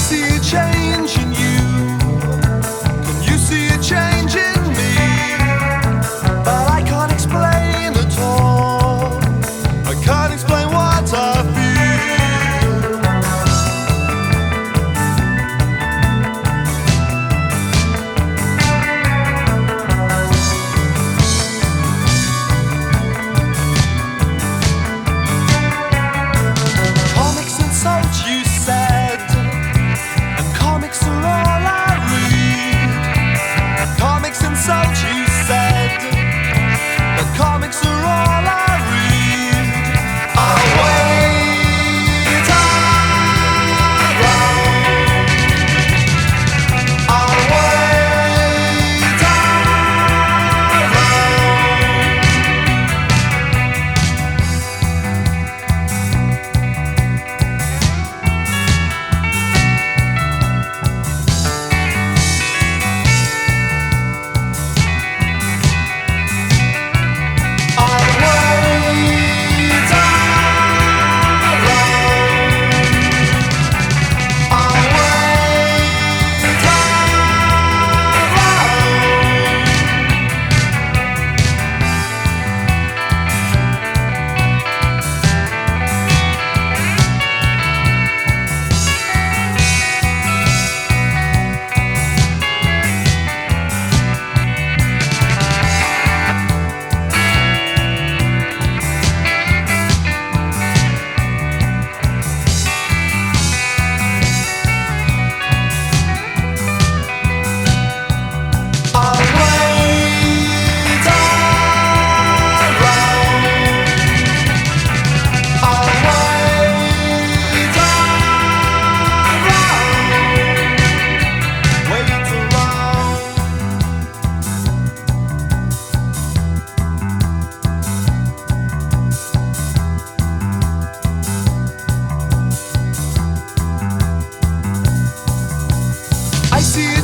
see a change. I see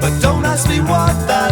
But don't ask me what that.